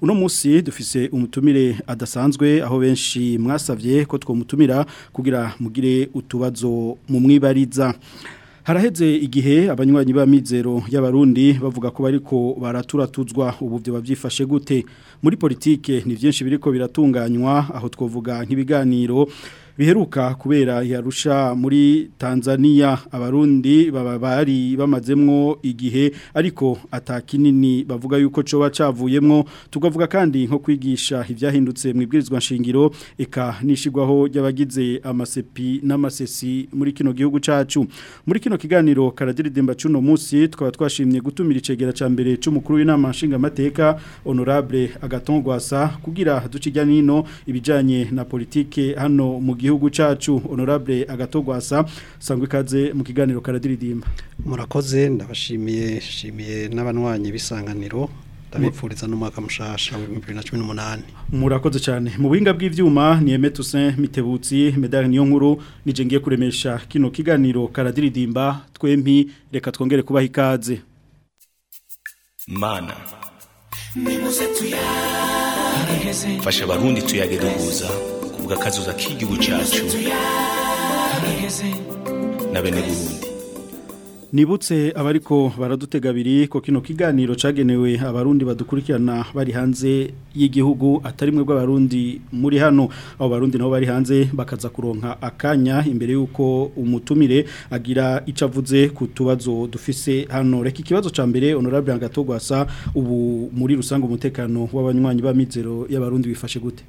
uno munsi dufise umutumire adasanzwe aho benshi mwasavye ko twomutumira kugira mugire utubazo mu mwibariza haraheze igihe abanywanyi ba mizero y'abarundi bavuga ko bariko baraturatuzwa ubu byo bavyifashe gute muri politike ni byinshi biriko biratunganywa aho twovuga nk'ibiganiro biheruka kubera yarusha muri Tanzania abarundi baba bari bamazemwo igihe ariko atakinini bavuga yuko coba cavuyemwo tugavuga kandi nko kwigisha ivyahindutse mwibwirizwa nshingiro eka nishigwaho ry'abagize amasepi n'amasesi muri kino gihugu cacu muri kino kiganiro karadiridimba cuno Musi tukaba twashimye gutumira icegera ca mbere c'umukuru w'inama nshinga mateka honorable Agaton Gwasa kugira ducijya nino ibijanye na politike hano mu gihugu cacu honorable agatogwasa sangwe ikaze mu kiganiro karadiridimba murakoze ndabashimiye shimiye n'abanywanyi bisanganiro ndabipfuriza n'umwaka mushasha wa 2018 murakoze cyane mu buhinga bw'ivyuma ni Aimé Toussaint Mitebutsi medal niyo nkuru nije ngiye kuremesha kino kiganiro karadiridimba twempi reka twongere kubaha ikaze mana Fasha barundi tuyage duhuza akazuza k'igihugu cyacu na bene nibutse abariko baradutega abiri ko kino kiganiro cyagenewe abarundi badukurikirana bari hanze y'igihugu atari mwe bw'abarundi muri hano abo barundi nabo bari hanze bakaza kuronka akanya imbere y'uko umutumire agira icyo avuze ku tubazo dufise hano reka ikibazo cya mbere honorable angatogwasa ubu muri rusange umutekano w'abanywanyi b'amizero y'abarundi bifashe gute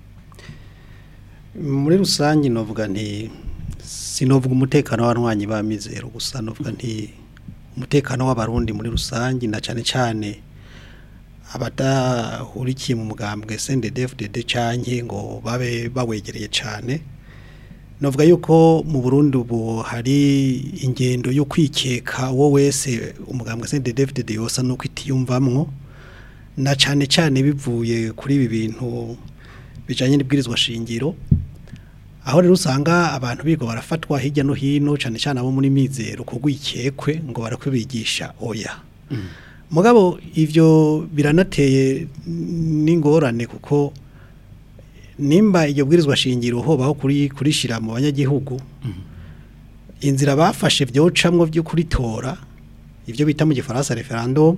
muri rusange novuga nti sinovuga umutekano w'abanywanyi bamizero gusa novuga nti umutekano w'abarundi muri rusange na cyane cyane abadahurikiye mu mugambwe sendedefudede cyane ngo babe bawegereye cyane Novuga yuko mu Burundi ubu hari ingendo yo kwikeka uwo wese umugambwe sendedefudede yose yosa uko itiyumvamwo na cyane cyane bivuye kuri ibi bintu bijyanye n'ibwirizwa shingiro aho rero usanga abantu bigo barafatwa hirya no hino cyane cyane abo muri mizero kugwikekwe ngo barakubigisha oya mm. mugabo ibyo biranateye n'ingorane kuko nimba iryo bwirizwa shingiro hobaho kurishyira mu banyagihugu mm. inzira bafashe byocamwo byo kuritora ibyo bita mu gifaransa referandumu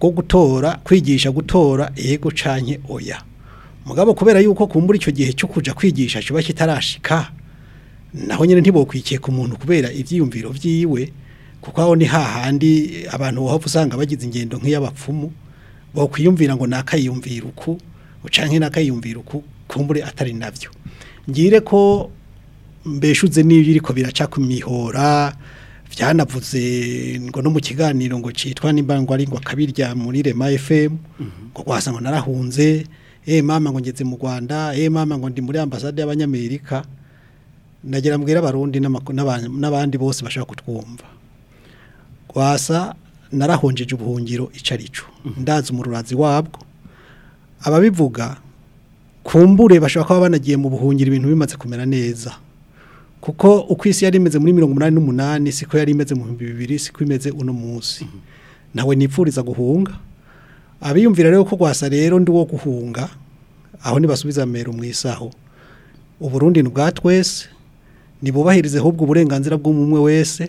bwo gutora kwigisha gutora ego canke oya mugabo kubera yuko kumbura icyo gihe cyo kuja kwigisha kiba kitarashika naho nyine ntibokwikiye ku muntu kubera ibyiyumviro byiwe kuko aho ni hahandi abantu wahava usanga bagize ingendo nk'iy'abapfumu bokwiyumvira ngo nakayiyumvira uku ucanke nakayiyumvira uku kumbure atari nabyo ngire ko mbeshuze n'ibyo iriko biraca ku mihora byanavuze ngo no mu kiganiro ngo citwa nimba ngo ari ngo akabirya muri Rema FM mhm. ngo kwasa ngo narahunze eh mama ngo ngeze mu Rwanda eh mama ngo ndi muri ambassade y'abanyamerika nagira mbwira abarundi n'abandi bose bashaka kutwumva wasa narahonjeje ubuhungiro icarico mhm. ndazi umururazi wabwo ababivuga kumbure bashobora kuba banagiye mu buhungiro ibintu bimaze kumera neza kuko ukwisi isi yari imeze muri mirongo inani n'umunani siko yari imeze mu bihumbi bibiri siko imeze uno munsi mhm. nawe nipfuriza guhunga abiyumvira rero ko rwasa rero ndi wo guhunga aho ntibasubiza mero mu isaho uburundi ni ubwa twese ntibubahirize ahubwo uburenganzira bw'umwe wese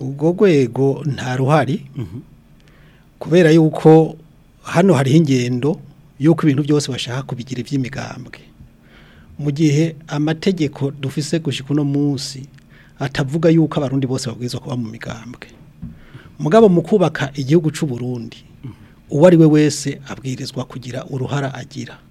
ubwo rwego nta ruhari mhm. kubera yuko hano hariho ingendo y'uko ibintu byose bashaka kubigira iby'imigambwe mu gihe amategeko dufise gushyika no munsi atavuga yuko abarundi bose babwirizwa kuba mu migambwe mugabo mu kubaka igihugu cy'u Burundi mhm. uwo ari we wese abwirizwa kugira uruhara agira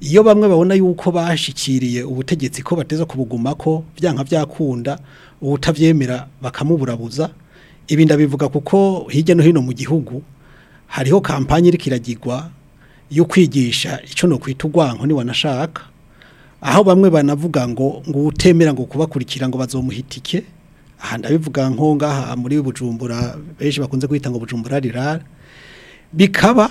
iyo bamwe babona yuko bashikiriye ubutegetsi ko bateza kubuguma ko byanka byakunda ubutabyemera bakamuburabuza ibinda bivuga kuko hirya no hino mu gihugu hariho kampani iri kiragirwa yo kwigisha icyo no kwita urwanko ntiwanashaka aho bamwe banavuga ngo ngo ngo kubakurikira ngo bazomuhitike aha ndabivuga nko ngaha muri bujumbura benshi bakunze kwita ngo bujumbura rirara bikaba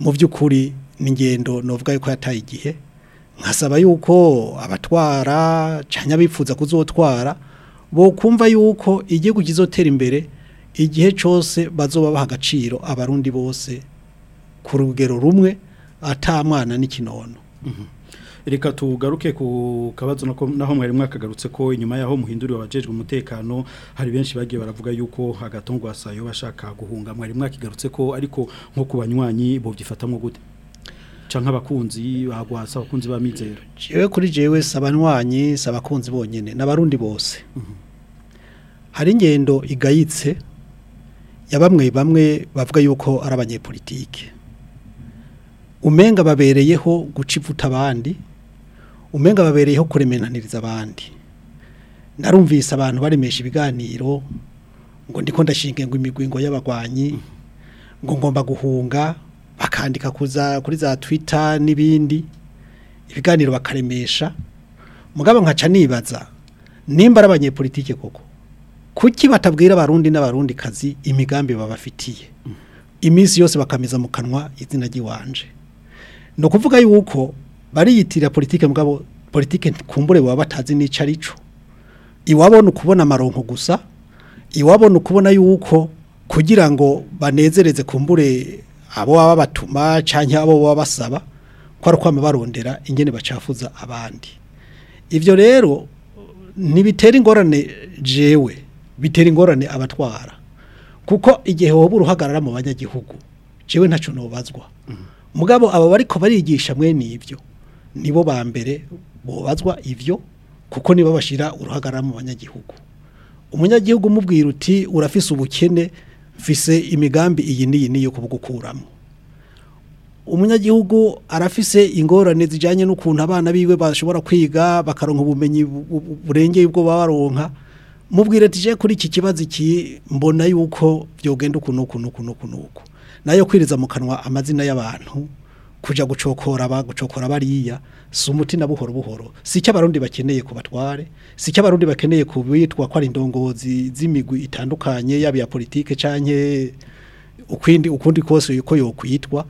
mu by'ukuri n'ingendo novuga yuko yataye igihe nkasaba yuko abatwara cyane abifuza kuzotwara bo kumva yuko igihugu kizotera imbere igihe cyose bazoba baha agaciro abarundi bose ku rugero rumwe atamwana n'ikinono mm-hmm. reka tugaruke ku kabazo naho mwari mwakagarutse ko inyuma yaho muhinduriwe abajejwe umutekano hari benshi bagiye baravuga yuko agatungo asayo bashaka guhunga mwari mwakigarutse ko ariko nko ku banywanyi bubyifatamo gute cyangwa abakunzi bagwasa abakunzi b'amizero jewe kuri jewe sabanywanyi sabakunzi bonyine n'abarundi bose mm-hmm. hari ingendo igayitse ya bamwe bamwe bavuga yuko ari abanyepolitike umenga babereyeho guca abandi umenga babereyeho kuremenaniriza abandi narumvise abantu baremesha ibiganiro ngo ndiko ndashinge ngo imigwingo y'abagwanyi ngo ngomba guhunga bakandika kuza kuri za Twitter n'ibindi ibiganiro bakaremesha mugabo nkaca nibaza nimba ari abanyepolitike koko kuki batabwira abarundi n'abarundi kazi imigambi babafitiye iminsi yose bakamiza mu kanwa izina ry'iwanje ni kuvuga yuko bariyitirira politike mugabo politike kumbure wa batazi n'icyo ari cyo iwabo ukubona amaronko gusa iwabo ni yuko kugira ngo banezereze kumbure abo baba batuma cyangwa abo baba basaba ko ari ukwama barondera ingene bacafuza abandi ibyo rero nibitera ingorane jewe bitera ingorane abatwara kuko igihe woba uruhagarara mu banyagihugu jewe ntacyo nubazwa mugabo aba bariko barigisha mwene ibyo nibo ba mbere bubazwa ibyo kuko nibo bashyira uruhagarara mu banyagihugu umunyagihugu umubwira uti urafise ubukene mfise imigambi iyi n'iyi n'iyo kubugukuramo umunyagihugu arafise ingorane zijyanye n'ukuntu abana biwe bashobora kwiga bakaronka ubumenyi burengeye ubwo baronka mubwire tije kuri iki kibazo iki mbona yuko byogenda ukuntu nuku ukuntu ukuntu nayo kwiriza mu kanwa amazina y'abantu kuja gucokora ba gucokora bariya si umuti na buhoro buhoro si cy’abarundi bakeneye ku batware si cyabarundi bakeneye ku bitwa ko indongozi z'imigwi itandukanye yaba iya politike canke ukwindi ukundi kose yuko yokwitwa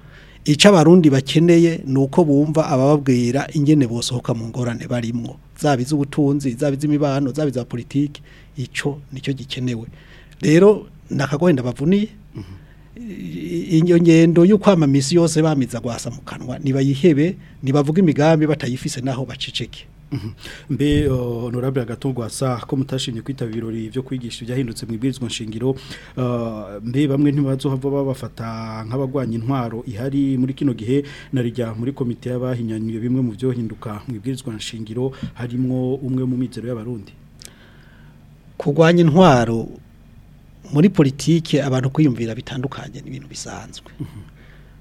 icyo abarundi bakeneye ni uko bumva abababwira ingene bosohoka mu ngorane barimo zaba iz'ubutunzi zaba iz'imibano zaba iza politiki icyo nicyo gikenewe rero ndakagoye ndabavuniye iyo ngendo yo kwamamisi yose bamiza guhasa mu kanwa ntibayihebe nibavuga imigambi batayifise naho baceceke mhm. mbe honorable agatungwa sa ko mutashimye kwita birori byo kwigisha ibyahindutse mu ibwirizwa nshingiro mbe bamwe ntibazohava babafata nk'abagwanya intwaro ihari muri kino gihe na rijya muri komite y'abahinyanyuye bimwe mu byohinduka mu ibwirizwa nshingiro harimo umwe mu mitero y'abarundi kurwanya intwaro muri politiki abantu kwiyumvira bitandukanye n'ibintu bisanzwe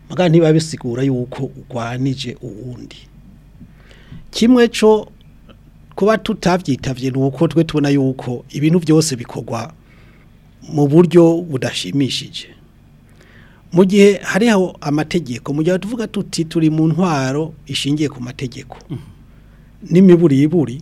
muganga ntiba bisigura yuko urwanije uwundi kimwe cyo kuba tutabyitabye ni uko twe tubona yuko ibintu byose bikorwa mu buryo budashimishije mu gihe hari aho amategeko mu gihe tuvuga tuti turi mu ntwaro ishingiye ku mategeko mm. n'imiburiburi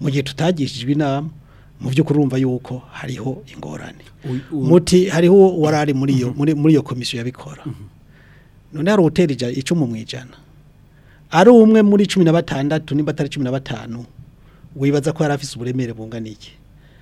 mu gihe tutagishijwe inama mu by'ukuri urumva yuko hariho ingorane muti hariho warari muri iyo muri iyo komisiyo yabikora mm-hmm. none hari uterija icumu mu ijana ari umwe muri cumi na batandatu niba atari cumi na batanu wibaza ko yari uburemere bungana iki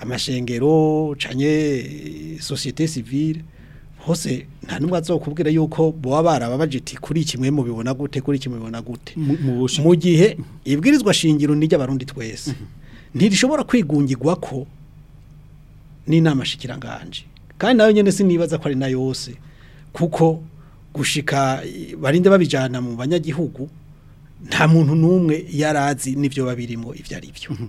amashengero canye sosiyete civile hose nta n'umwe azokubwira yuko boba barababaje iti kuri kimwe mu bibona gute kuri kimwe bibona gute mu gihe ibwirizwa shingiro nijya abarundi twese mhm. ntirishobora kwigungirwa ko n'inama shikiranganje kandi nayo nyene sinibaza ko ari na yose kuko gushika barinde babijana mu banyagihugu nta muntu n'umwe yarazi n'ibyo babirimo ibyo ari byo mhm.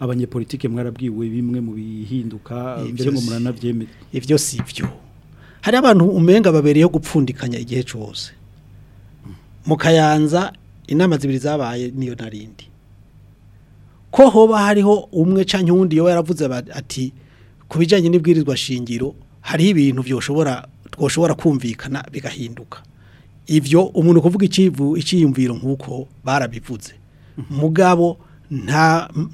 abanyepolitike mwarabwiwe bimwe mu bihinduka mbere ngo muranabyemere ibyo si byo hari abantu umenga babereyeho gupfundikanya igihe cyose mu kayanza inama zibiri zabaye niyo narindi ko hoba hariho umwe cyangwa undi we yaravuze ati ku bijyanye n'ibwirizwa shingiro hari ibintu byoshobora twoshobora kumvikana bigahinduka ibyo umuntu kuvuga icyiyumviro nk'uko barabivuze mhm. mugabo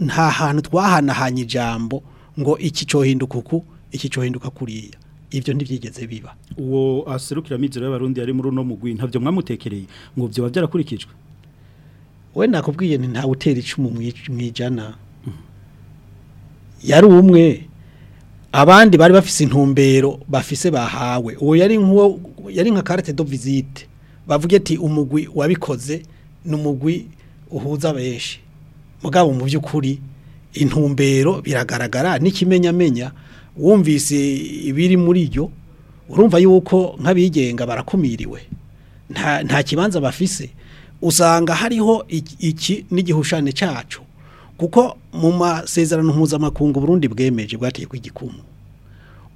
nta hantu twahanahanye ijambo ngo iki cyohinduka uku iki cyohinduka kuriya ibyo ntibyigeze biba uwo aserukira amizero y'abarundi ari muri no mugwi ntabyo mwamutekereye ngo byaba byarakurikijwe wowe nakubwiye nti ntawe utera icumu mu yari umwe abandi bari bafise intumbero bafise bahawe uwo yari nk'uwo yari nka karite do visite bavuge ati umugwi wabikoze n’umugwi umugwi uhuza benshi mugabo mu by'ukuri intumbero biragaragara n'ikimenyamenya wumvise ibiri muri ryo urumva yuko nk'abigenga barakumiriwe nta kibanza bafise usanga hariho iki n'igihushanyo cyacu kuko mu masezerano mpuzamakungu Burundi bwemeje bwateye ku igikumwe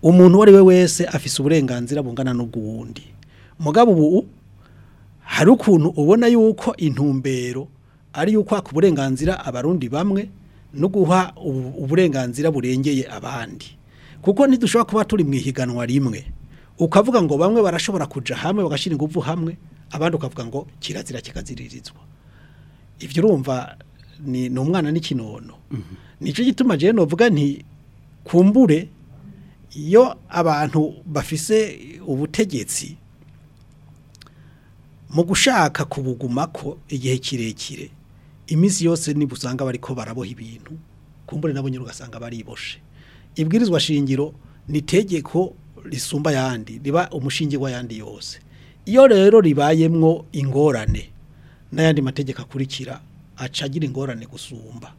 umuntu uwo ari we wese afise uburenganzira bungana n'ubw'uwundi mugabo ubu hari ukuntu ubona yuko intumbero ari yuko haka uburenganzira abarundi bamwe no guha uburenganzira burengeye abandi kuko ntidushobora kuba turi mu ihiganwa rimwe ukavuga ngo bamwe barashobora kujya hamwe bagashyira ingufu hamwe abandi ukavuga ngo kirazira kikaziririzwa ibyo urumva ni numwana n'ikinono mhm. nicyo gituma jene uvuga nti kumbure iyo abantu bafise ubutegetsi mu gushaka kubuguma ko igihe kirekire iminsi yose niba usanga bariko baraboha ibintu kumbure nabo nyine ugasanga bariboshe ibwirizwa shingiro ni itegeko risumba ayandi umushingi wa yandi yose iyo rero ribayemwo ingorane n'ayandi mategeko akurikira acagira ingorane gusumba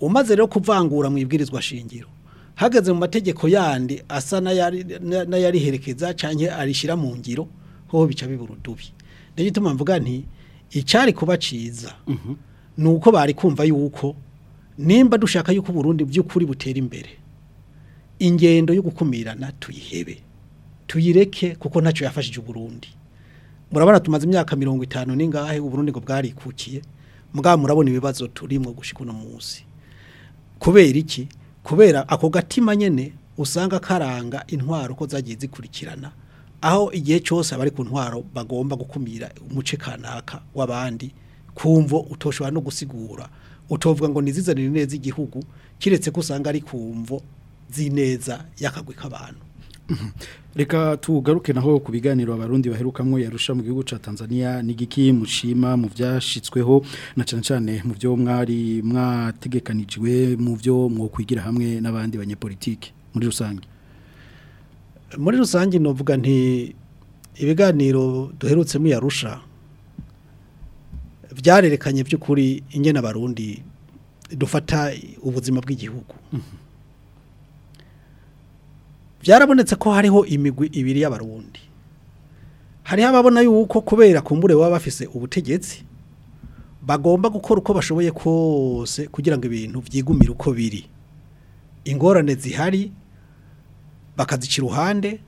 umaze rero kuvangura mu ibwirizwa shingiro hageze mu mategeko yandi asa n'ayariherekeza cyangwa arishyira mu ngiro hoho bica biburudubi rero ituma mvuga nti icyari kuba cyiza mhm. ni uko bari kumva yuko nimba dushaka yuko Burundi by'ukuri butera imbere ingendo yo gukumirana tuyihebe tuyireke kuko ntacyo yafashije Burundi murabona tumaze imyaka mirongo itanu n'ingahe uburundi ngo bwarikukiye mbwa murabona ibibazo turimo gushika munsi kubera iki kubera ako gatima nyene usanga karanga intwaro ko zagiye zikurikirana aho igihe cyose abari ku ntwaro bagomba gukumira umuce kanaka w'abandi kumvo utoshobora no gusigura utovuga ngo nizizanire neza igihugu kiretse ko usanga ari kumvo zineza yakagwe k'abantu reka tugaruke naho kubiganiro abarundi baherukamwo yarusha mu gihugu cya tanzania n'igiki mushima mu byashyitsweho na cyane cyane mu byo mwari mwategekanijwe mu byo mwokwigira hamwe n'abandi banyepolitike muri rusange muri rusange navuga nti ibiganiro duherutsemo yarusha byarerekanye by'ukuri ingena abarundi dufata ubuzima bw'igihugu mhm. byarabonetse ko hariho imigwi ibiri y'abarundi hariho ababona yuko kubera kumbure baba bafise ubutegetsi bagomba gukora uko bashoboye kose kugira ngo ibintu byigumire uko biri ingorane zihari bakazica iruhande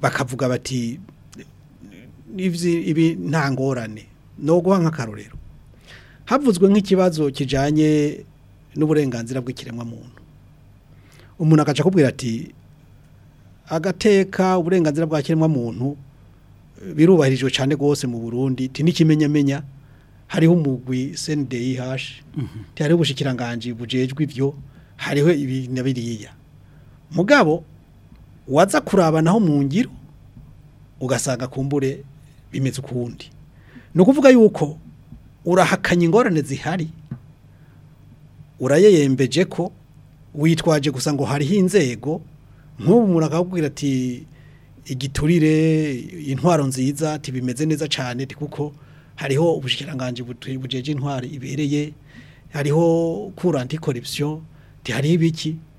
bakavuga bati ibi nta ngorane ni uguha nk'akarorero havuzwe nk'ikibazo kijyanye n'uburenganzira bw'ikiremwamuntu umuntu akabwira ati agateka uburenganzira bwa muntu birubahirijwe cyane rwose mu burundi ntikimenyamenya hariho umugwi sendeyi mhm. hashi hariho ubushyikiranganji bujejwe ibyo hariho ibi na mugabo waza kurabanaho mu ngiro ugasanga kumbure bimeze ukundi ni ukuvuga yuko urahakanye ingorane zihari urayeyembeje ko witwaje gusa ngo hariho inzego nk'ubu umuntu akakubwira ati igiturire intwaro nziza tibimeze neza cyane kuko hariho ubushikiranganji bujeje intwari ibereye hariho kura antikorupsiyo hari ibiki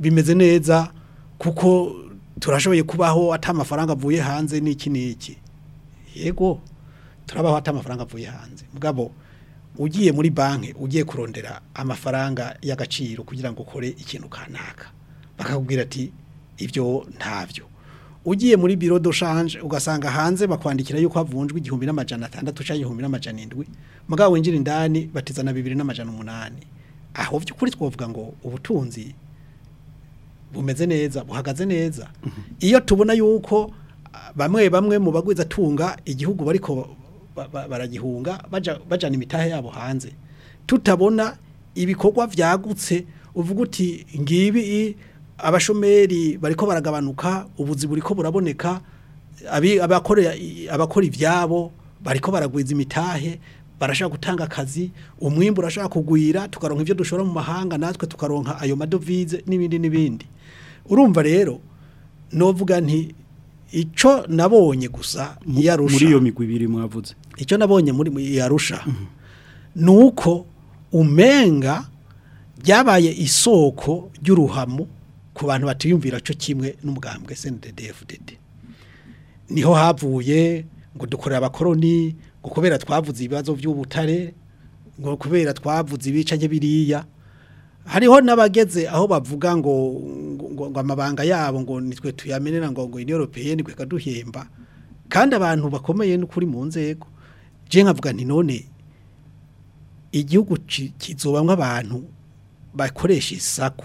bimeze neza kuko turashoboye kubaho atamafaranga avuye hanze n'iki n'iki yego turabaho atamafaranga avuye hanze mugabo ugiye muri banki ugiye kurondera amafaranga y'agaciro kugira ngo ukore ikintu kanaka bakakubwira ati ibyo ntabyo ugiye muri biro doshanje ugasanga hanze bakwandikira yuko havunjwe igihumbi n'amajana atandatu cyangwa igihumbi indwi mugabo winjira indani batizana bibiri n'amajana umunani aho by'ukuri twavuga ngo ubutunzi bumeze neza buhagaze neza mhm. iyo tubona yuko ah, bamwe bamwe mu bagwiza atunga igihugu bariko baragihunga bajyana imitahe yabo hanze tutabona ibikorwa byagutse uvuga uti ngibi abashomeri bariko baragabanuka ubuzi buriko buraboneka abakora ibyabo bariko baragwiza imitahe barashaka gutanga akazi umwimbu urashaka kugwira tukaronka ibyo dushora mu mahanga natwe tukaronka ayo madovize n'ibindi n'ibindi urumva rero novuga nti icyo nabonye gusa yarusha muri iyo migwi ibiri mwavuze icyo nabonye muri yarusha mhm. ni uko umenga byabaye isoko ry'uruhamo ku bantu batiyumvira cyo kimwe n'umugambwe sndd niho havuye ngo dukorera abakoroni ngo kubera twavuze ibibazo by'ubutare ngo kubera twavuze ibice biriya hariho n'abageze aho bavuga ngo ngo amabanga yabo ngo nitwe tuyamenera ngo ngo iniyoropeye nitwe kaduhemba kandi abantu bakomeye n'ukuri mu nzego je nkavuga nti none igihugu kizobamwe abantu bakoresha isaku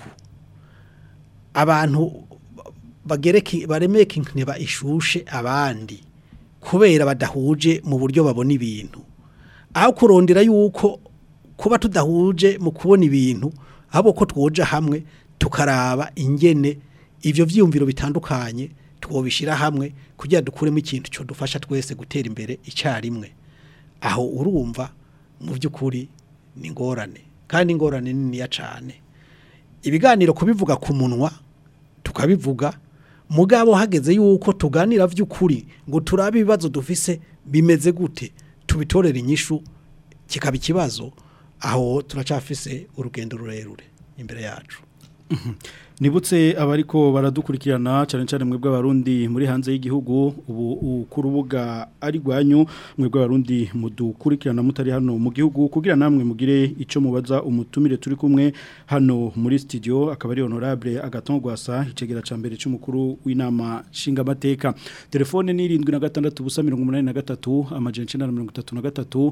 abantu baremeye kinkeba ishushe abandi kubera badahuje mu buryo babona ibintu aho kurondera yuko kuba tudahuje mu kubona ibintu ahubwo ko twoja hamwe tukaraba ingene ibyo byiyumviro bitandukanye twobishyira hamwe kugira dukuremo ikintu cyo dufasha twese gutera imbere icyarimwe aho urumva mu by'ukuri ni ingorane kandi ingorane niniya cyane ibiganiro kubivuga ku munwa tukabivuga mugabo hageze yuko tuganira by'ukuri ngo turabe ibibazo dufise bimeze gute tubitorera inyishu kikaba ikibazo aho turacafise urugendo rurerure imbere yacu mhm. nibutse abariko baradukurikirana cyane cyane mwebwe abarundi muri hanze y'igihugu ubu ku rubuga ari rwanyu mwebwe abarundi mudukurikirana mutari hano mu gihugu kugira namwe mugire icyo mubaza umutumire turi kumwe hano muri studio akaba ari honorable agaton gwasa icegera ca mbere cy'umukuru w'inama nshinga mateka telefone ni 7683 amajenshi na 33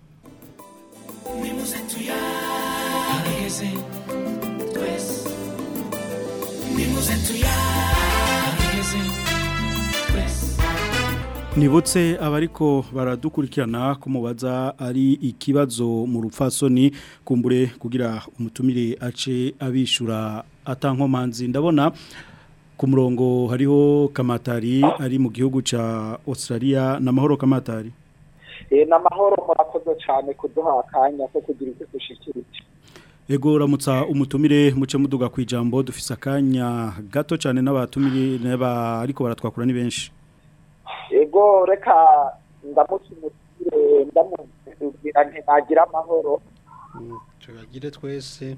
twese Nibutse abariko baradukurikirana kumubaza ari ikibazo mu rupfasoni kumbure kugira umutumire ace abishura atankomanzi ndabona ku murongo hariho kamatari ari mu gihugu ca Australia na mahoro kamatari Eh na mahoro murakoze cyane kuduha akanya ko kugira icyo dushikirije Ego ramutsa umutumire muce muduga kwijambo dufise akanya gato cyane n'abatumire n'aba ariko baratwakura ni benshi yego reka ndamushyigikire ndamubwira ntibagira amahoro tubagire twese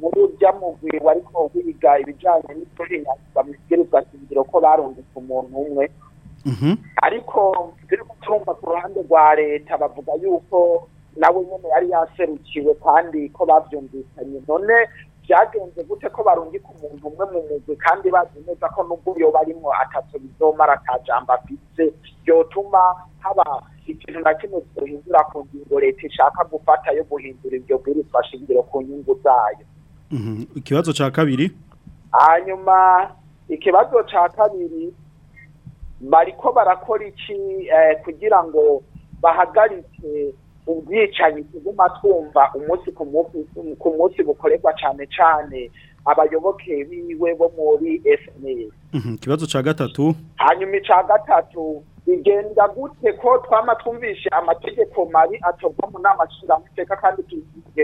muri urya mugwi wariko wiga ibijanye n'istorina bamubwirwa shingiro ko barungitse umuntu umwe mhm. ariko turi gutumva ku ruhande rwa leta bavuga yuko nawe nyene yari yaserukiwe kandi ko bavyumvikanye none byagenze gute ko barungika umuntu umwe mu mugwi kandi bazi neza ko nubwo yo barimo atatu bizomara ka jambo byotuma haba ikintu na kimwe gihindura ku ngingo leta ishaka gufata yo guhindura ibyo bwirizwa shingiro ku nyungu zayo Mm-hmm. ikibazo cya kabiri hanyuma ikibazo cya kabiri bariko barakora iki eh, kugira ngo bahagaritse ubwicanyi tuguma twumva umunsi ku munsi bukorerwa cyane cyane abayoboke biwe bo muri FNL mm-hmm. kibazo cya gatatu hanyuma icya gatatu bigenda gute ko twama twumvishe amategeko mari atorwa mu nama nshingamateka kandi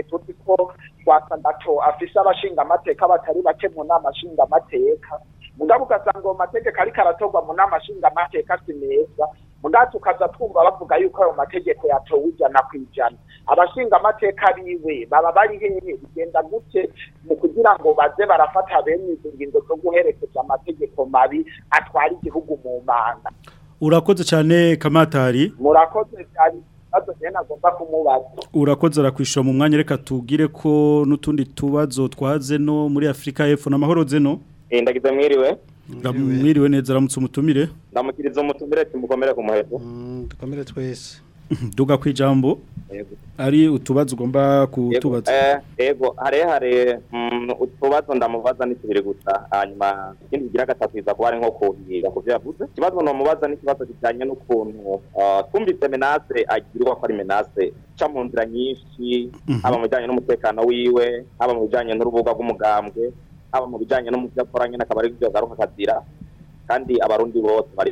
tuzi ko wasanga ko afise abashinga amateka batari bake mu nama shinga amateka mugabo ugasanga ayo mategeko ariko aratorwa mu nama shinga amateka si meza mugabo tukaza twumva bavuga yuko ayo mategeko yatowe ijana ku ijana abashinga amateka biwe baba bari hehe bigenda gute mu kugira ngo baze barafata bene izo ngingo zo guherekeza amategeko mabi atwara igihugu mu manda urakoze cyane kamatari murakoze cyane ikibazo njye nagomba kumubaza urakoze urakwishura mu mwanya reka tubwire ko n'utundi tubazo twaze no muri afurika y'epfo ni amahoro zeno eh, ndagize mwiriwe mwiriwe neza aramutse umutumire ndamukiriza umutumire tumukomere ku muheto mm, dukomere twese duga ku ijambo ari utubazo ugomba kutubaza yego eh, harehare mm, utubazo ndamubaza n'ikibiri gusa hanyuma ikindi kigira gatatu iza kuba ari nko kuhira ku byo yavuze ikibazo namubaza n'ikibazo kijyanye n'ukuntu ah, twumvise menase agirwa ko ari menase ca mu nzira nyinshi mhm. haba mu bijyanye n'umutekano wiwe haba mu bijyanye n'urubuga rw'umugambwe haba mu bijyanye no mu byo akora nyine akaba ari akazira kandi abarundi bose bari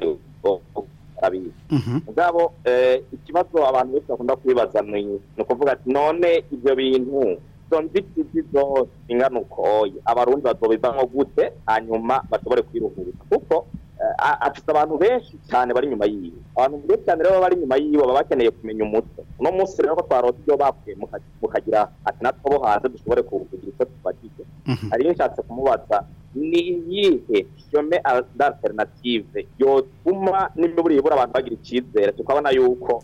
abizi mhm. mugabo eh, ikibazo abantu benshi bakunda kwibaza ni ukuvuga ati none ibyo bintu izo nzitizi zose ingana ukoye abarundi bazobivamo gute hanyuma bashobore kwiruhura kuko eh, afite abantu benshi cyane bari inyuma yiwe abantu benshi cyane rero bari inyuma yiwe baba bakeneye kumenya umutwe uno munsi rero ko twarota ibyo bakuye mukagira ati natwe bo hanze dushobore kugira icyo tubagize mhm. hari iyo nshatse kumubaza ni iyihe shome d'alternative yotuma nimba buriya ibura abantu bagira icyizere tukabona yuko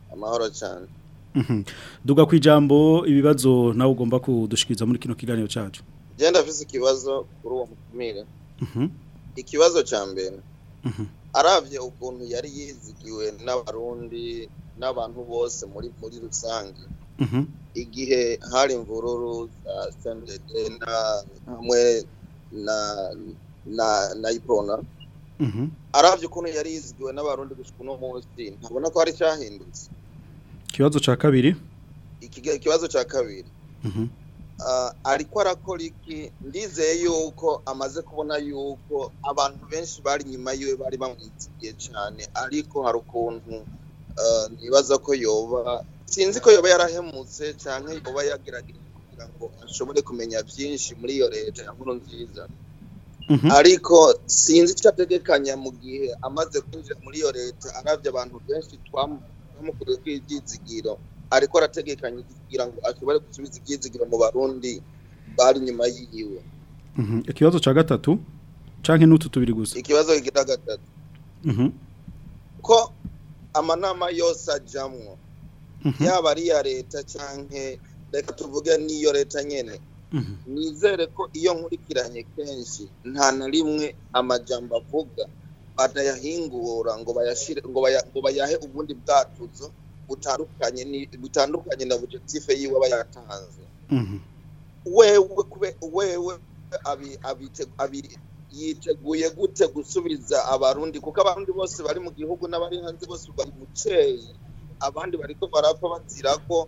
amahoro cyane duga ku ijambo ibibazo na ugomba kudushikiriza muri kino kiganiro cyacu genda afise ikibazo kuri uwo mutumire mhm. ikibazo cya mbere mhm. arabye ukuntu yari yizigiwe n'abarundi n'abantu bose muri muri rusange mhm. igihe hari imvururu za sendede hamwe na na na ipona arabye ukuntu yari yizigiwe n'abarundi gusuka uno munsi ntabona ko hari cyahindutse ikibazo cya kabiri ikibazo cya kabiri mhm. ah, ariko arakora iki ndizeye yuko amaze kubona yuko abantu benshi bari inyuma yiwe bari bamwizigiye cyane ariko hari ukuntu ah, ntibaza ko yoba sinzi ko yoba yarahemutse cyane yoba yagerageje kugira ngo ashobore kumenya byinshi muri iyo leta ya nkuru nziza Mm-hmm. ariko sinzi icyo ategekanya mu gihe amaze kwinjira muri iyo leta arabye abantu benshi twamukoreye kw'ibyizigiro ariko arategekanya kugira ngo ashobore gusubiza ibyizigiro mu barundi bari nyuma yiwe mm-hmm. ikibazo cya gatatu cyangwa n'utu tubiri gusa ikibazo cya gatatu mm-hmm. ko amanama yose ajyamwo yaba ari iya leta cyangwa reka tuvuge n'iyo leta nyine Mhm. nizere ko iyo nkurikiranye kenshi nta na rimwe amajyamba avuga batayahingura ngo bayashyire ngo bayahe ubundi bwatuzo butandukanye butandukanye na bujetife yiwe aba yatanze mhm. wewe kube wewe yiteguye gute gusubiza abarundi kuko abarundi bose bari mu gihugu n'abari hanze bose bari mu abandi bari ko barapfa bazira ko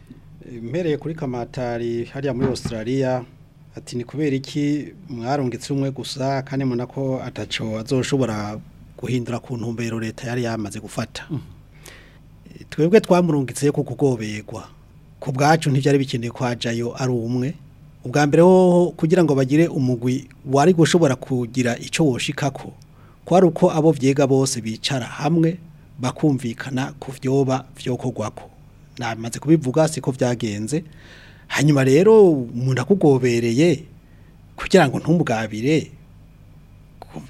mpereye kuri kamatari hariya muri Australia ati ni kubera iki mwarungitse umwe gusa kandi mubona ko ataco azoshobora guhindura ku ntumbero leta yari yamaze gufata mm. twebwe twamurungitse ko kugoberwa ku bwacu ntibyari bikeneye ko hajyayo ari umwe ubwa mbere ho kugira ngo bagire umugwi wari gushobora kugira icyo woshikako ko ari uko abo vyega bose bicara hamwe bakumvikana ku byoba vyokogwako namaze kubivuga siko byagenze hanyuma rero umuntu akugobereye kugira ngo ntumugabire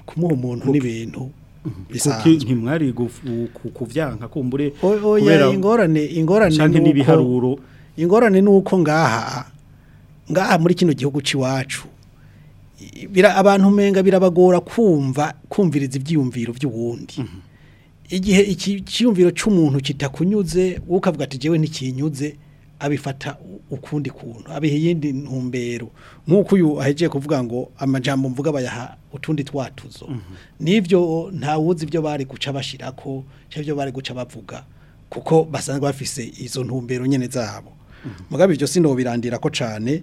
kumuha umuntu n'ibintu mhm. ntimwari kuvyanka kumbure oya ingorane ingorane n'ibiharuro ingorane nuko ngaha ngaha muri kino gihugu ciwacu bira abantu menga birabagora kumva kumviriza ivyiyumviro by'uwundi mhm. igihe iki cyumviro cy'umuntu kitakunyuze ukavuga ati jewe ntikinyuze abifata ukundi kuntu abiha yindi ntumbero nk'uko uyu ahejeje kuvuga ngo amajambo mvuga bayaha utundi twatuzo mhm. n'ibyo ntawuzi ibyo bari guca bashyira ko cyangwa ibyo bari guca bavuga kuko basanzwe bafise izo ntumbero nyine zabo mhm. mugabe ibyo si birandira ko cyane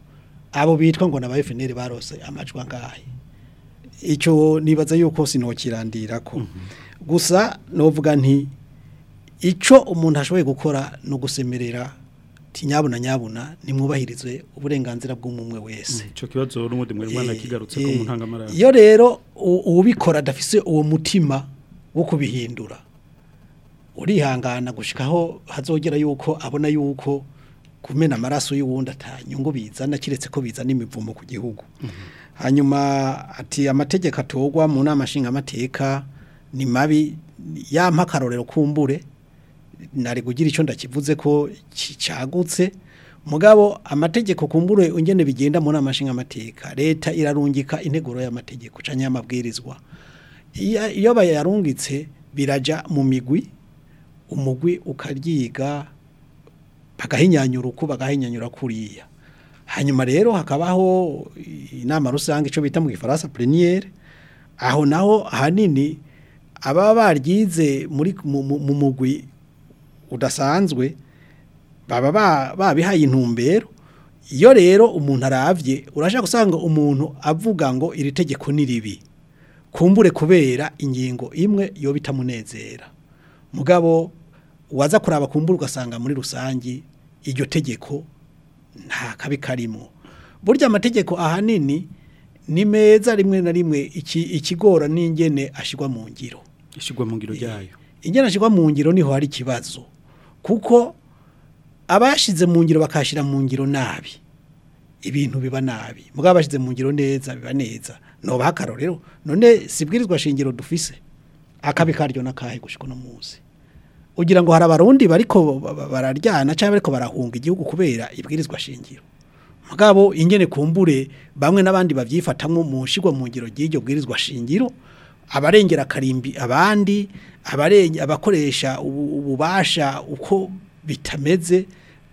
abo bitwa ngo naba FNL barose amajwi angahe icyo nibaza yuko sinokirandira ko mhm. gusa novuga nti icyo umuntu ashoboye gukora no gusemerera tinyabuna nyabuna nimwubahirize uburenganzira bw’umumwe wese mm, icyo kibazo n'ubundi mwari mwana eh, kigarutse ko mu eh, iyo rero ubikora adafise uwo mutima wo kubihindura urihangana gushikaho hazogera yuko abona yuko kumena amaraso y'uwundi atanyungu bizana kiretse ko bizana imivumo ku gihugu mm-hmm. hanyuma ati amategeko atogwa mu nama amateka ni mabi yampa akarorero kumbure nari kugira icyo ndakivuze ko cyagutse mugabo amategeko kumbure ungene bigenda mu’ amashinga amateka leta irarungika integuro y'amategeko canya amabwirizwa iyo bayarungitse birajya mu migwi umugwi ukaryiga bagahinyanyura uku bagahinyanyura kuriya hanyuma rero hakabaho inama rusange icyo bita mu gifaransa premier aho naho ahanini ababa baryize mu mugwi udasanzwe baba babihaye intumbero iyo rero umuntu arabye urashaka gusanga umuntu avuga ngo iri tegeko ni kumbure kubera ingingo imwe yo bitamunezera mugabo waza kuraba kumbura ugasanga muri rusange iryo tegeko nta kabi karimo burya amategeko ahanini ni meza rimwe na rimwe ikigora n'ingene ashigwa mu ngiro ishyirwa mu ngiro ryayo ingene ashyirwa mu ngiro niho hari ikibazo kuko abashyize mu ngiro bakashyira mu ngiro nabi ibintu biba nabi mugabo bashyize mu ngiro neza biba neza nubaha akarorero none sibwirizwa shingiro dufise akabi karyo n'akahe gushyirwa no munsi ugira ngo hari abarundi bariko bararyana cyangwa bariko barahunga igihugu kubera ibwirizwa shingiro mugabo ingene kumbure bamwe n'abandi babyifatamo mu nshyirwa mu ngiro ry'iryo bwirizwa shingiro abarengera akarimbi abandi abakoresha ububasha uko bitameze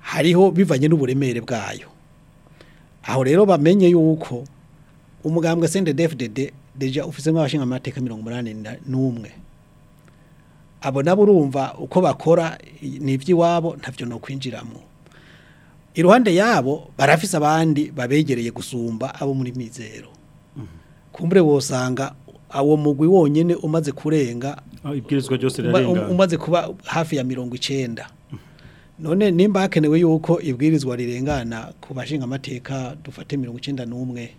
hariho bivanye n'uburemere bwayo aho rero bamenye yuko umugambwe sendedefudede deja ufisemo abashingamateka mirongo umunani n'umwe abo nabo urumva uko bakora ni iby'iwabo ntabyo ni ukwinjiramo iruhande yabo barafise abandi babegereye gusumba abo muri mizero mm-hmm. kumbure wosanga awo mugwi wonyine umaze kurenga Ah, ibwirizwa ryose um- rirarengana umaze kuba hafi ya mirongo icyenda none nimba hakenewe yuko ibwirizwa rirengana ku bashinga amateka dufate mirongo icyenda n'umwe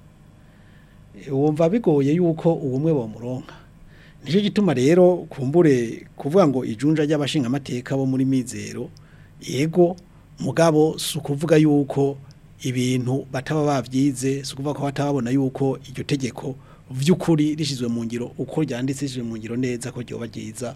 eh, wumva bigoye yuko ubumwe bamuronka nicyo gituma rero kumbure kuvuga ngo ijunja ry'abashinga amateka bo muri mizero yego mugabo si ukuvuga yuko ibintu bataba babyize si ko batababona yuko iryo tegeko by'ukuri rishyizwe mu ngiro uko ryanditse mu ngiro neza ko ryoba ryiza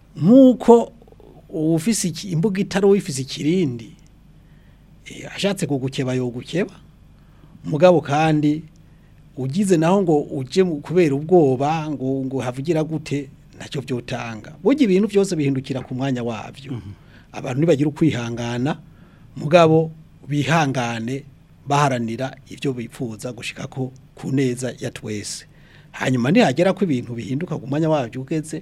nk'uko imbuga itaro uwifise ikirindi eh, ashatse kugukeba yogukeba mugabo kandi ugize naho ngo uje kubera ubwoba ngo ngo havugira gute ntacyo byotanga burya ibintu byose bihindukira ku mwanya wabyo mhm. abantu ntibagira ukwihangana mugabo bihangane baharanira ibyo bipfuza gushika ko kuneza ya twese hanyuma ntihagera ko ibintu bihinduka ku mwanya wabyo ugeze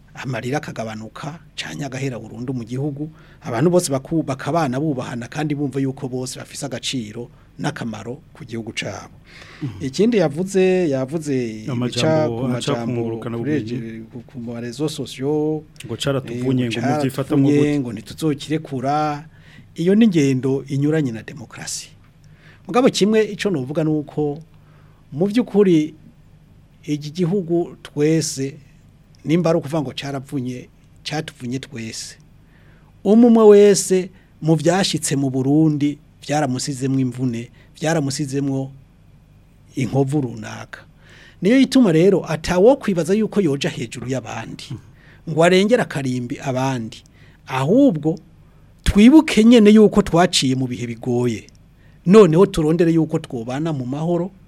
amarira kagabanuka cyane agahera burundu mu gihugu abantu bose bakubaka abana bubahana kandi bumva yuko bose bafise agaciro n'akamaro ku gihugu cyabo mhm. ikindi yavuze yavuze ibica ku majambo ku marezo sosiyo ngo cyaratuvunye eh, ngo mubyifate ngo ntituzokirekura iyo ni ingendo inyuranye na demokarasi mugabo kimwe icyo nuvuga ni uko mu by'ukuri iki twese nimba ari ukuvuga ngo cyarapfunye cyatuvunye twese umwe wese mu byashyitse mu burundi byaramusizemo imvune byaramusizemo inkovu runaka niyo yituma rero atawo kwibaza yuko yoja hejuru y'abandi ngo arengere akarimbi abandi ahubwo twibuke nyine yuko twaciye mu bihe bigoye noneho turondere yuko twubana mu mahoro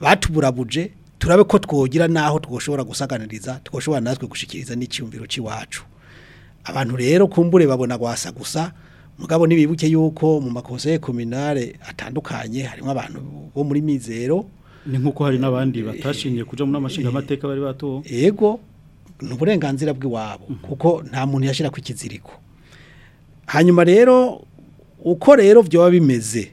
batuburabuje turabe ko twogira n'aho twoshobora gusaganiriza twoshobora natwe gushyikiriza n'icyumviro cy'iwacu abantu rero kumbure babona gusa gusa mugabo nibibuke yuko mu makose kominare atandukanye harimo abantu bo muri mizero ni nkuko hari nabandi batashinye kuja mu namashinga amateka bari bato yego n'uburenganzira bw'iwabo mhm. kuko nta muntu yashira ku kiziriko hanyuma rero uko rero byo bimeze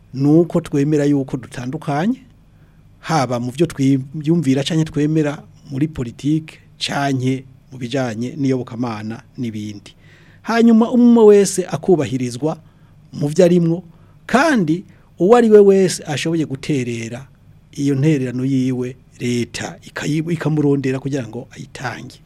ni uko twemera yuko dutandukanye haba mu byo twiyumvira cyane twemera muri politiki cyane mu bijyanye n'iyobokamana n'ibindi hanyuma umwe wese akubahirizwa mu byo arimwo kandi uwo ari we wese ashoboye guterera iyo ntererano yiwe leta ikamurondera kugira ngo ayitange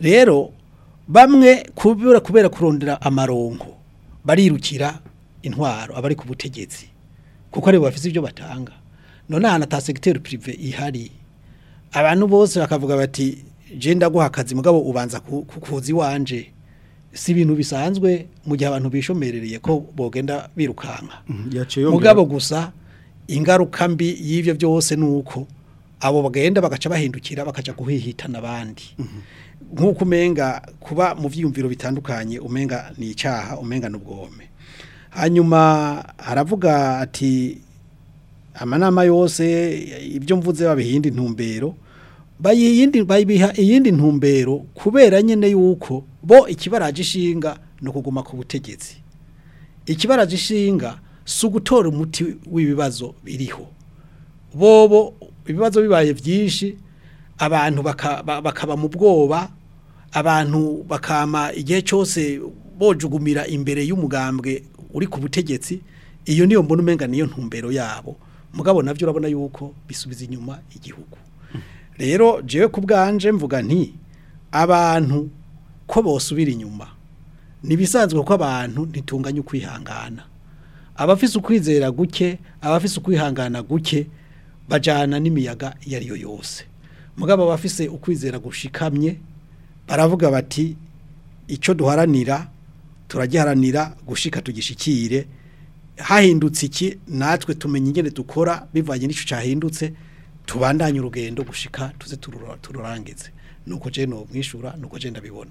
rero bamwe kubera kubera kurondera amarongo barirukira intwaro abari ku butegetsi kuko ari bafite ibyo batanga none ahantu ata segiteri pirive ihari abantu bose bakavuga bati genda guha mugabo ubanza kukuza iwanje si ibintu bisanzwe mu gihe abantu bishomerereye ko bogenda birukanka mhm, mugabo gusa ingaruka mbi y'ibyo byose nuko abo bagenda bagaca bahindukira bakaca guhihitana abandi mhm. nk'uko umenga kuba mu byiyumviro bitandukanye umenga ni icyaha umenga n'ubwome hanyuma haravuga ati amanama yose ibyo mvuze babihinde intumbero bayibiha iyindi ntumbero kubera nyine yuko bo ikibaraje ishinga no kuguma ku butegetsi ikibaraje ishinga si ugutora umuti w'ibibazo biriho bobo ibibazo bibaye byinshi abantu bakaba mu bwoba abantu bakama igihe cyose bojugumira imbere y'umugambwe uri ku butegetsi iyo niyo mbona umenya niyo ntumbero yabo mugabo nabyo urabona yuko bisubiza inyuma igihugu rero jewe ku bwanje mvuga nti abantu ko bosubira inyuma nibisanzwe ko abantu ntitunganye ukwihangana abafise ukwizera guke abafise ukwihangana guke bajana n'imiyaga iyo yose mugabo abafise ukwizera gushikamye baravuga bati icyo duharanira turagiharanira gushika tugishikire hahindutse iki natwe tumenye ingene dukora bivanye n'icyo cyahindutse tubandanye urugendo gushika tuze tururangize nuko je no mwishura nuko je ndabibona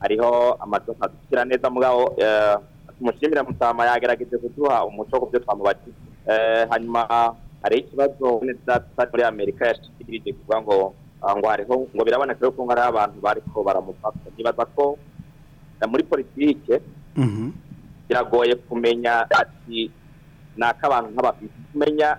hariho amaduka dushyira neza mugabo eh, tumushimira mutama yagerageje kuduha umuco ku byo twamubati eh, hanyuma hariho ikibazo muri amerika yashikirije kuvuga ngo ah, ngo hariho ngo biraboneka yuko ngo ari abantu bariko baramufata nibaza ko muri politiki mhm. biragoye kumenya ati ni ak'abantu nk'abafite kumenya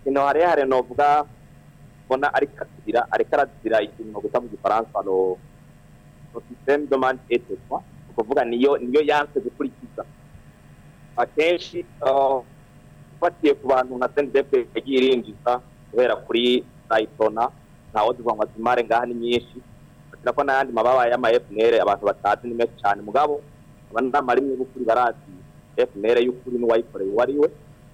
ikintu harehare ni uvuga mbona ariko arazira ariko arazira ikintu gusa mu gifaransa lo système demande et kuvuga niyo niyo yanse gukurikiza akenshi ufatiye uh, ku bantu nka sendepe yagiye irinjiza kubera kuri sayitona nta wodiva mazimare ngaha ni nyinshi bakira ko n'ayandi mababa y'ama FNL abantu batazi ni menshi cyane mugabo abanama rimwe gukuri barazi FNL y'ukuri n'uwayikoreye uwo ari we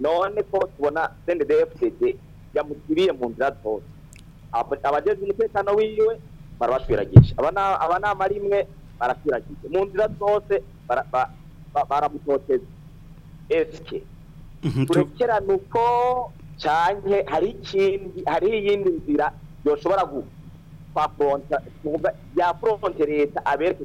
none ko tubona sendedefudede yamushyiriye mu nzira zose abageze umutekano wiwe barabatwiragije aba ni amarimwe baratwiragije mu nzira zose baramutoteza esike Mhm, turekera ni uko cyane hari yindi nzira yoshobora gufafonta yaforonte leta abereke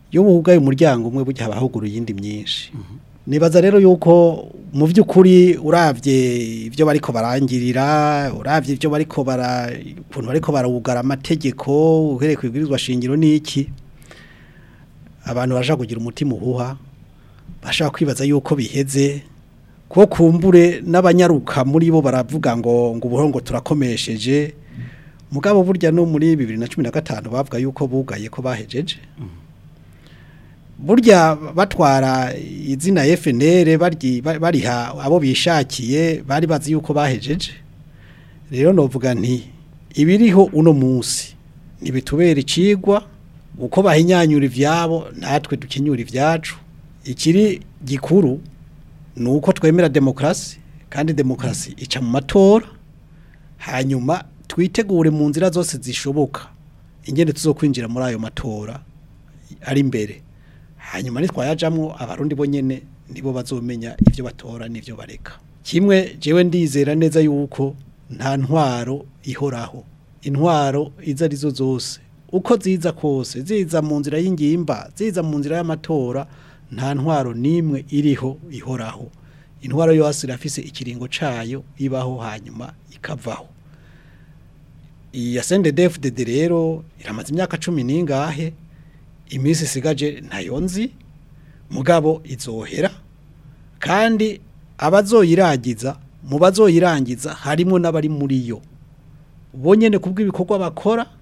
“yo uhugaye umuryango umwe burya haba huguruye iyindi myinshi mm-hmm. nibaza rero yuko mu by'ukuri urabye ibyo bariko barangirira urabye ibyo bariko bara ukuntu bariko barawugara amategeko uhereye ku shingiro n'iki abantu bashaka kugira umutima uhuha bashaka kwibaza yuko biheze ko kumbure n'abanyaruka muri bo baravuga ngo ngo ubuhongo turakomesheje mugabo burya no muri bibiri na cumi na gatanu bavuga yuko bugaye ko bahejeje mm. burya batwara izina FNL bariha abo bishakiye bari bazi uko bahejeje rero novuga nti ibiriho uno munsi ntibitubera ikigwa uko bahinyanyura ibyabo natwe dukenyura ibyacu ikiri gikuru ni uko twemera demokrasi kandi demokrasi ica mu matora hanyuma twitegure mu nzira zose zishoboka ingene tuzo kwinjira muri ayo matora ari imbere hanyuma ntitwayajamo abarundi bonyine nibo bazomenya ibyo batora n'ibyo bareka kimwe jewe ndizera neza yuko nta ntwaro ihoraho intwaro iza arizo zose uko ziza kose ziza mu nzira y'ingimba ziza mu nzira y'amatora nta ntwaro n'imwe iriho ihoraho intwaro yose irafise ikiringo cayo ibaho hanyuma ikavaho iya sendedefudede rero iramaze imyaka cumi n'ingahe iminsi isigaje ntayo mugabo izohera kandi abazoyirangiza mu bazoyirangiza harimo n'abari muri yo bonyene ku bw'ibikorwa bakora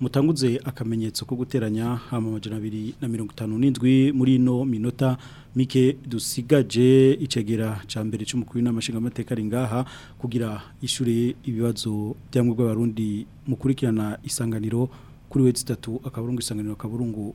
mutanguze akamenyetso ko guteranya hama majana 257 muri no minota mike dusigaje icegera ca mbere cy'umukuru n'amashinga amateka ringaha kugira ishuri ibibazo byamwe bw'abarundi mukurikirana isanganiro kuri wezi tatu akaburungu isanganiro akaburungu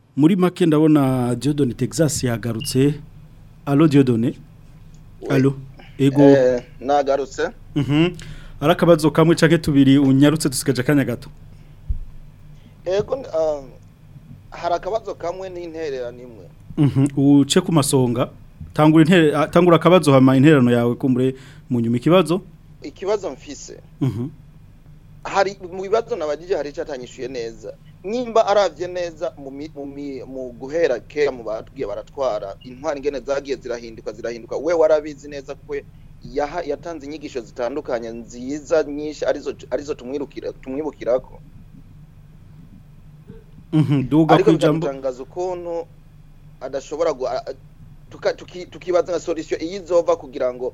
muri make ndabona Diodone Texas yagarutse alo Diodone alo ego eh, nagarutse mhm arakabazo kamwe canke tubiri unyarutse dusigaje akanya gato yego um, hari akabazo kamwe n'intererano imwe mhm, uce ku masonga tangura akabazo hama intererano yawe kumbure mu nyuma ikibazo ikibazo mfise mhm. hari mu bibazo nabagije hari icyatanyishuye neza nimba arabye neza mu guhera kera mu batwiye baratwara intwari ingene zagiye zirahinduka zirahinduka we warabizi neza kwe yaha yatanze inyigisho zitandukanye nziza nyinshi arizo tumwirukira tumwibukirako Mhm, ariko bikadutangaza ukuntu adashobora tukibaza nka solisiyo iyo kugira ngo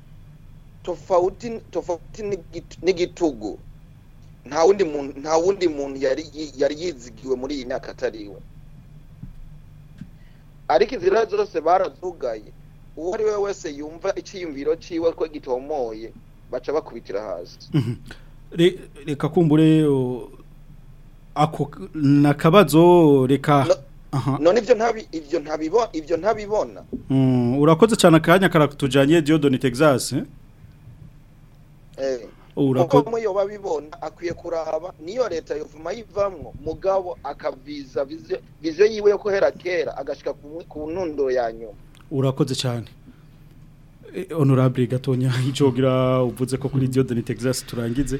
tofauti n'igitugu nta wundi muntu yari yizigiwe muri iyi myaka atariwe ariko izira zose barazugaye uwo ari we wese yumva icyiyumviro cyiwe ko gitomoye baca bakubitira hasi mhm. reka kumbure ako ni akabazo reka none ibyo ntabibona hmm, urakoze cyane akanya karatujyanye Diodoni Texas eh? Eh, kuko muyo babibona akwiye kuraba niyo leta yavuma yivamwo mugabo akabiza vize yiwe yo kohera kera agashika ku ntunduro ya urakoze cyane eh, honorable gatonya ijogira uvuze ko kuri Diodoni Texas turangize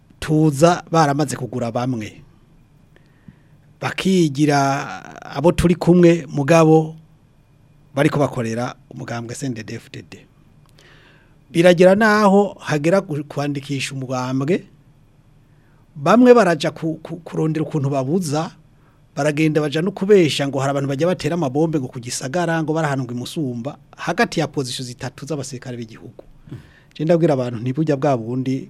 tuza baramaze kugura bamwe bakigira abo turi kumwe mugabo bari bakorera umugambwe SNDD-FDD biragira naho hagera kwandikisha umugambwe bamwe baraja kurondera ukuntu babuza baragenda baja no kubesha ngo hari abantu bajya batera amabombe ngo kugisagara ngo barahanwe musumba hagati ya position zitatu z'abasirikare b'igihugu je ndabwira abantu ntibujya bwa bundi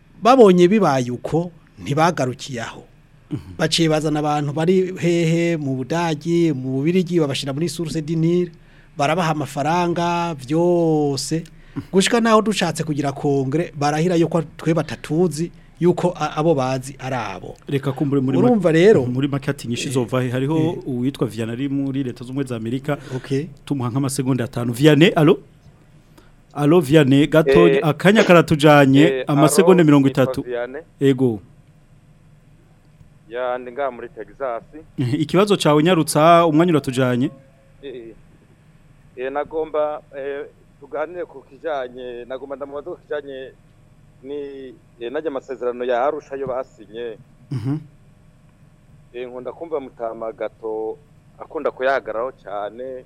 babonye bibaye uko ntibagarukiye aho mhm. baciye bazana abantu bari hehe mu budagi mu bubirigi babashyira muri suruse dinire barabaha amafaranga byose gushika naho dushatse kugira kongre barahira yuko twe batatuzi yuko abo bazi arabo reka kumbure muri urumva rero muri market nyinshi eh, zova hariho eh. uwitwa Vianney ari muri leta z'umwe za America okay tumuha nka masegonda 5 Vianney allo allo Vianney gatonye eh, akanya karatujanye amasegonda 30 ego ya ndinga muri Texas ikibazo cawe nyarutsa umwanya uratujanye eh eh nagomba tuganire ku kijyanye nagomba ndamubaza ku kijyanye eh, n'ajya amasezerano ya arusha yo basinye mhm. eh, nkunda kumva gato akunda kuyahagararaho cyane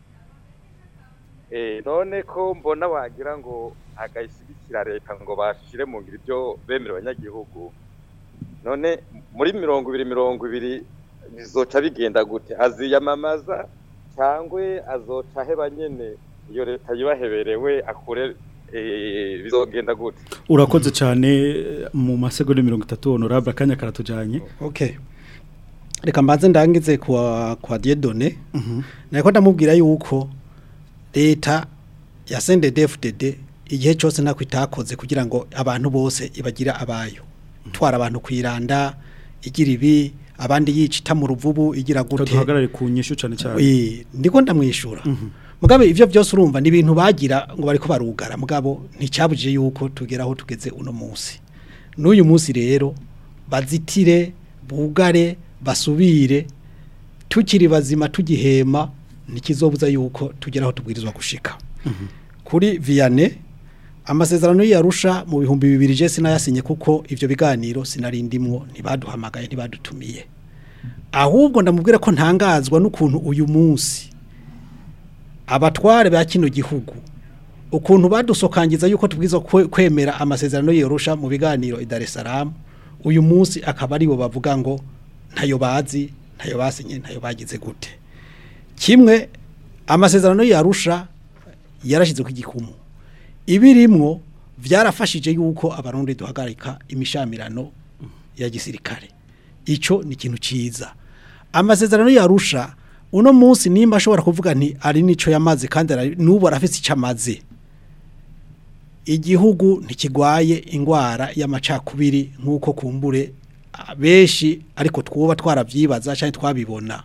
eh, none ko mbona wagira ngo agayisigikira leta ngo bashyire mu ngiro ibyo bemera abanyagihugu none muri mirongo ibiri mirongo ibiri bizoca bigenda gute aziyamamaza cyangwa azoca aheba nyine iyo leta yibaheberewe akure Eh, bizogenda gute urakoze cyane mu masegonda mirongo itatu honorable akanya karatujyanye okay reka mbanze ndangize kwa kwa Diedone mhm. nako ndamubwira yuko leta ya CNDD-FDD igihe cyose nako itakoze kugira ngo abantu bose ibagira abayo mhm. twara abantu kwiranda igira ibi abandi yicita mu ruvubu igira gute tuhagarare ku nyishu cyane cyane ndiko ndamwishura mhm. mugabe ivyo byose urumva ni ibintu bagira ngo bariko barugara mugabo nticyabujije yuko tugeraho tugeze uno munsi n'uyu munsi rero bazitire bugare basubire tukiri bazima tugihema nikizobuza yuko tugeraho tubwirizwa gushika mhm. kuri viyane amasezerano y'arusha mu bihumbi bibiri je sinayasinye kuko ivyo biganiro sinarindimwo ntibaduhamagaye ntibadutumiye ahubwo ndamubwira ko ntangazwa n'ukuntu uyu munsi abatware ba kino gihugu ukuntu badusokangiza yuko tubwiza kwemera amasezerano yorosha mu biganiro i Dar es Salaam uyu munsi akaba aribo bavuga ngo ntayo bazi ntayo basinye ntayo bagize gute kimwe amasezerano yarusha yarashize ku gikumu ibirimwo byarafashije yuko abarundi duhagarika imishamirano ya gisirikare icyo ni kintu cyiza amasezerano yarusha uno munsi nimba ashobora kuvuga nti ari n'icyo yamaze kandi n'ubu arafite icyo amaze igihugu ntikigwaye indwara y'amacakubiri nk'uko kumbure abeshi ariko twuba twarabyibaza cyane twabibona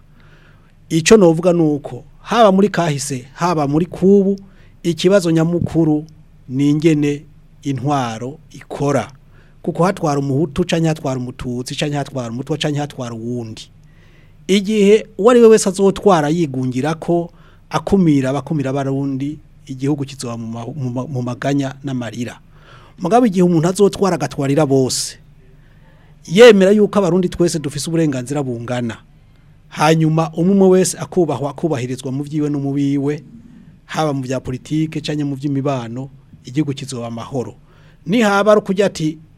icyo navuga ni uko haba muri kahise haba muri kubu ikibazo nyamukuru ni ingene intwaro ikora kuko hatwara umuhutu cyangwa hatwara umututsi cyangwa hatwara umutwa cyangwa hatwara uwundi igihe uwo ari we wese azotwara yigungira ko akumira abakumira abarundi igihugu kizoba mu maganya n'amarira Mugabe igihe umuntu azotwara agatwarira bose yemera yuko abarundi twese dufise uburenganzira bungana hanyuma umwe wese akubahwa akubahirizwa mu byiwe no mu haba mu bya politike cyangwa mu by'imibano igihugu kizoba amahoro nihaba ari ukujya ati